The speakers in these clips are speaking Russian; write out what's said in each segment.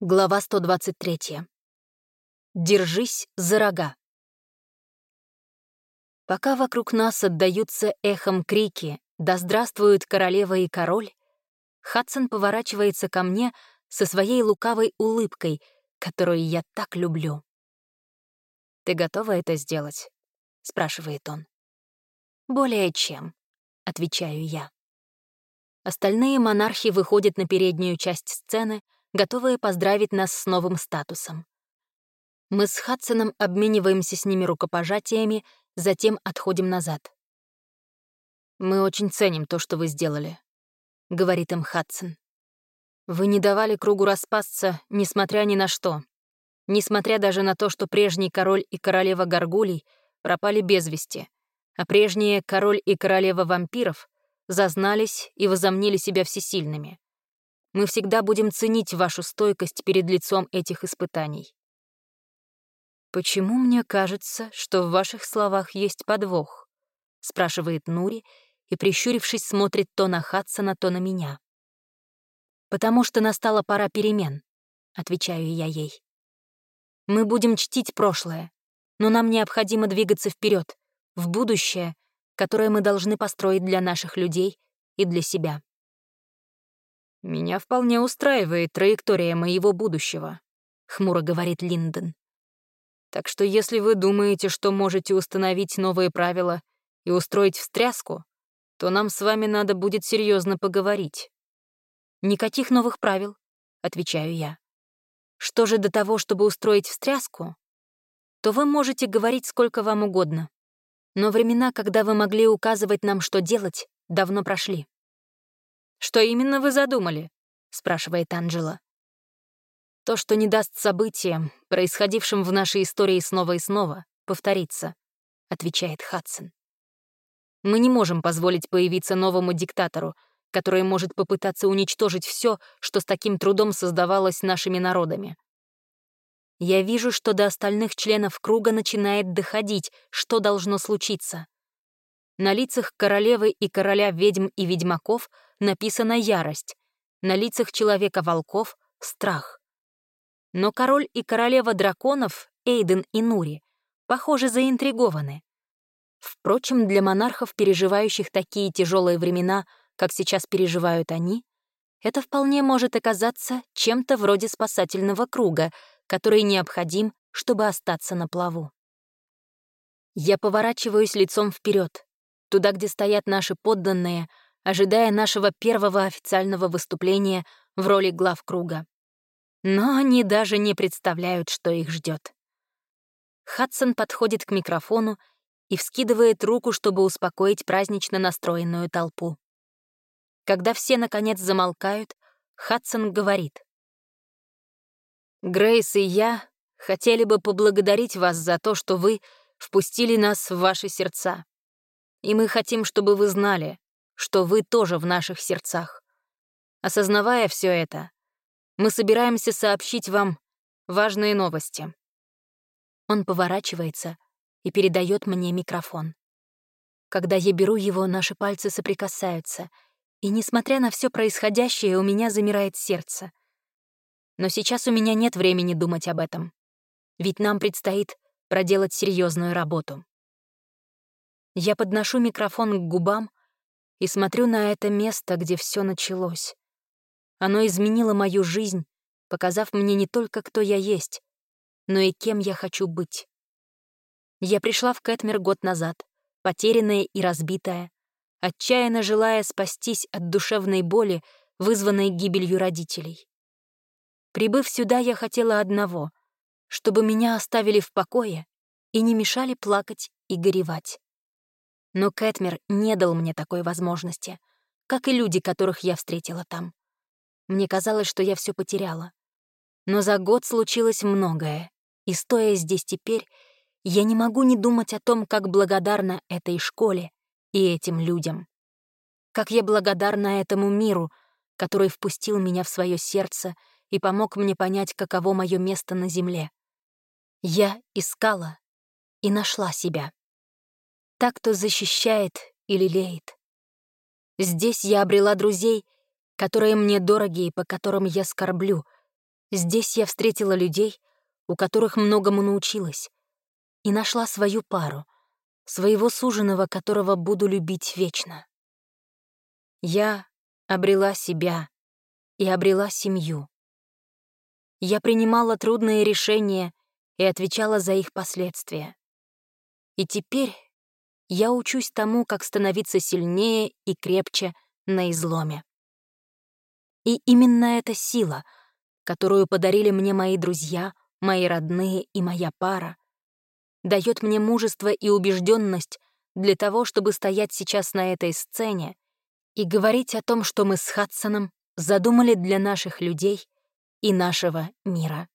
Глава 123. Держись за рога. Пока вокруг нас отдаются эхом крики «Да здравствуют королева и король!», Хадсон поворачивается ко мне со своей лукавой улыбкой, которую я так люблю. «Ты готова это сделать?» — спрашивает он. «Более чем», — отвечаю я. Остальные монархи выходят на переднюю часть сцены — готовые поздравить нас с новым статусом. Мы с Хадсоном обмениваемся с ними рукопожатиями, затем отходим назад. «Мы очень ценим то, что вы сделали», — говорит им Хадсон. «Вы не давали кругу распасться, несмотря ни на что, несмотря даже на то, что прежний король и королева Гаргулей пропали без вести, а прежние король и королева вампиров зазнались и возомнили себя всесильными. Мы всегда будем ценить вашу стойкость перед лицом этих испытаний. «Почему мне кажется, что в ваших словах есть подвох?» — спрашивает Нури и, прищурившись, смотрит то на Хадсона, то на меня. «Потому что настала пора перемен», — отвечаю я ей. «Мы будем чтить прошлое, но нам необходимо двигаться вперед, в будущее, которое мы должны построить для наших людей и для себя». «Меня вполне устраивает траектория моего будущего», — хмуро говорит Линдон. «Так что если вы думаете, что можете установить новые правила и устроить встряску, то нам с вами надо будет серьезно поговорить». «Никаких новых правил», — отвечаю я. «Что же до того, чтобы устроить встряску, то вы можете говорить сколько вам угодно. Но времена, когда вы могли указывать нам, что делать, давно прошли. «Что именно вы задумали?» — спрашивает Анджела. «То, что не даст событиям, происходившим в нашей истории снова и снова, повториться», — отвечает Хадсон. «Мы не можем позволить появиться новому диктатору, который может попытаться уничтожить все, что с таким трудом создавалось нашими народами. Я вижу, что до остальных членов круга начинает доходить, что должно случиться. На лицах королевы и короля ведьм и ведьмаков написана ярость, на лицах человека-волков — страх. Но король и королева драконов, Эйден и Нури, похоже, заинтригованы. Впрочем, для монархов, переживающих такие тяжелые времена, как сейчас переживают они, это вполне может оказаться чем-то вроде спасательного круга, который необходим, чтобы остаться на плаву. Я поворачиваюсь лицом вперед, туда, где стоят наши подданные, ожидая нашего первого официального выступления в роли глав круга. Но они даже не представляют, что их ждет. Хадсон подходит к микрофону и вскидывает руку, чтобы успокоить празднично настроенную толпу. Когда все, наконец, замолкают, Хадсон говорит. «Грейс и я хотели бы поблагодарить вас за то, что вы впустили нас в ваши сердца. И мы хотим, чтобы вы знали, что вы тоже в наших сердцах. Осознавая все это, мы собираемся сообщить вам важные новости. Он поворачивается и передает мне микрофон. Когда я беру его, наши пальцы соприкасаются, и, несмотря на все происходящее, у меня замирает сердце. Но сейчас у меня нет времени думать об этом, ведь нам предстоит проделать серьезную работу. Я подношу микрофон к губам и смотрю на это место, где все началось. Оно изменило мою жизнь, показав мне не только, кто я есть, но и кем я хочу быть. Я пришла в Кэтмер год назад, потерянная и разбитая, отчаянно желая спастись от душевной боли, вызванной гибелью родителей. Прибыв сюда, я хотела одного — чтобы меня оставили в покое и не мешали плакать и горевать. Но Кэтмер не дал мне такой возможности, как и люди, которых я встретила там. Мне казалось, что я все потеряла. Но за год случилось многое, и, стоя здесь теперь, я не могу не думать о том, как благодарна этой школе и этим людям. Как я благодарна этому миру, который впустил меня в свое сердце и помог мне понять, каково мое место на земле. Я искала и нашла себя так, кто защищает и лелеет. Здесь я обрела друзей, которые мне дороги и по которым я скорблю, Здесь я встретила людей, у которых многому научилась, и нашла свою пару, своего суженого, которого буду любить вечно. Я обрела себя и обрела семью. Я принимала трудные решения и отвечала за их последствия. И теперь я учусь тому, как становиться сильнее и крепче на изломе. И именно эта сила, которую подарили мне мои друзья, мои родные и моя пара, дает мне мужество и убежденность для того, чтобы стоять сейчас на этой сцене и говорить о том, что мы с Хадсоном задумали для наших людей и нашего мира.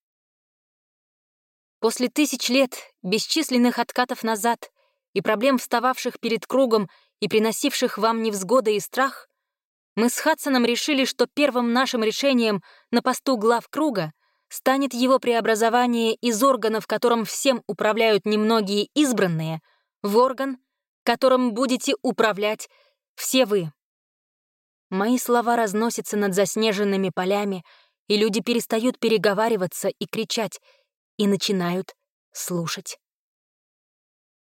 После тысяч лет, бесчисленных откатов назад и проблем, встававших перед кругом и приносивших вам невзгоды и страх, мы с Хадсоном решили, что первым нашим решением на посту глав круга станет его преобразование из органа, в котором всем управляют немногие избранные, в орган, которым будете управлять все вы. Мои слова разносятся над заснеженными полями, и люди перестают переговариваться и кричать, и начинают слушать.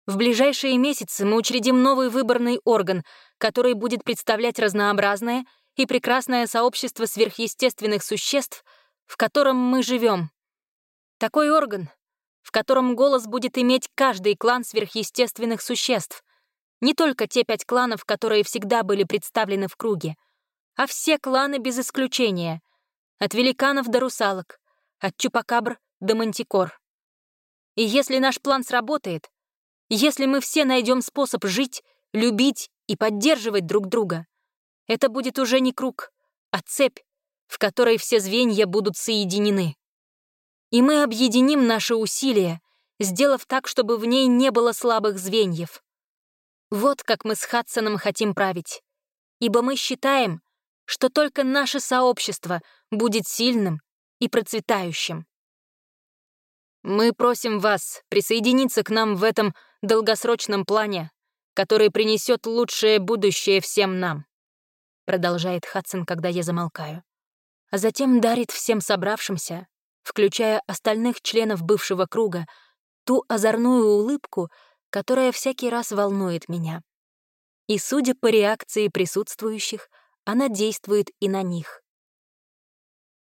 В ближайшие месяцы мы учредим новый выборный орган, который будет представлять разнообразное и прекрасное сообщество сверхъестественных существ — в котором мы живем. Такой орган, в котором голос будет иметь каждый клан сверхъестественных существ. Не только те пять кланов, которые всегда были представлены в круге, а все кланы без исключения. От великанов до русалок, от чупакабр до мантикор. И если наш план сработает, если мы все найдем способ жить, любить и поддерживать друг друга, это будет уже не круг, а цепь, в которой все звенья будут соединены. И мы объединим наши усилия, сделав так, чтобы в ней не было слабых звеньев. Вот как мы с Хадсоном хотим править. Ибо мы считаем, что только наше сообщество будет сильным и процветающим. Мы просим вас присоединиться к нам в этом долгосрочном плане, который принесет лучшее будущее всем нам, продолжает Хадсон, когда я замолкаю а затем дарит всем собравшимся, включая остальных членов бывшего круга, ту озорную улыбку, которая всякий раз волнует меня. И, судя по реакции присутствующих, она действует и на них.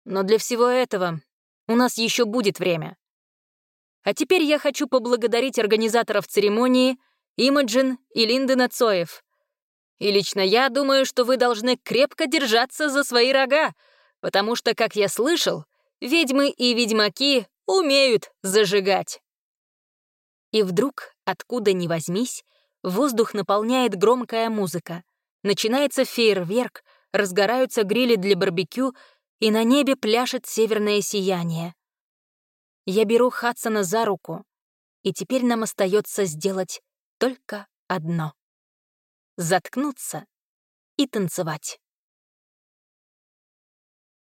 Но для всего этого у нас еще будет время. А теперь я хочу поблагодарить организаторов церемонии Имаджин и Линдена Цоев. И лично я думаю, что вы должны крепко держаться за свои рога, потому что, как я слышал, ведьмы и ведьмаки умеют зажигать. И вдруг, откуда ни возьмись, воздух наполняет громкая музыка. Начинается фейерверк, разгораются грили для барбекю, и на небе пляшет северное сияние. Я беру Хадсона за руку, и теперь нам остается сделать только одно — заткнуться и танцевать.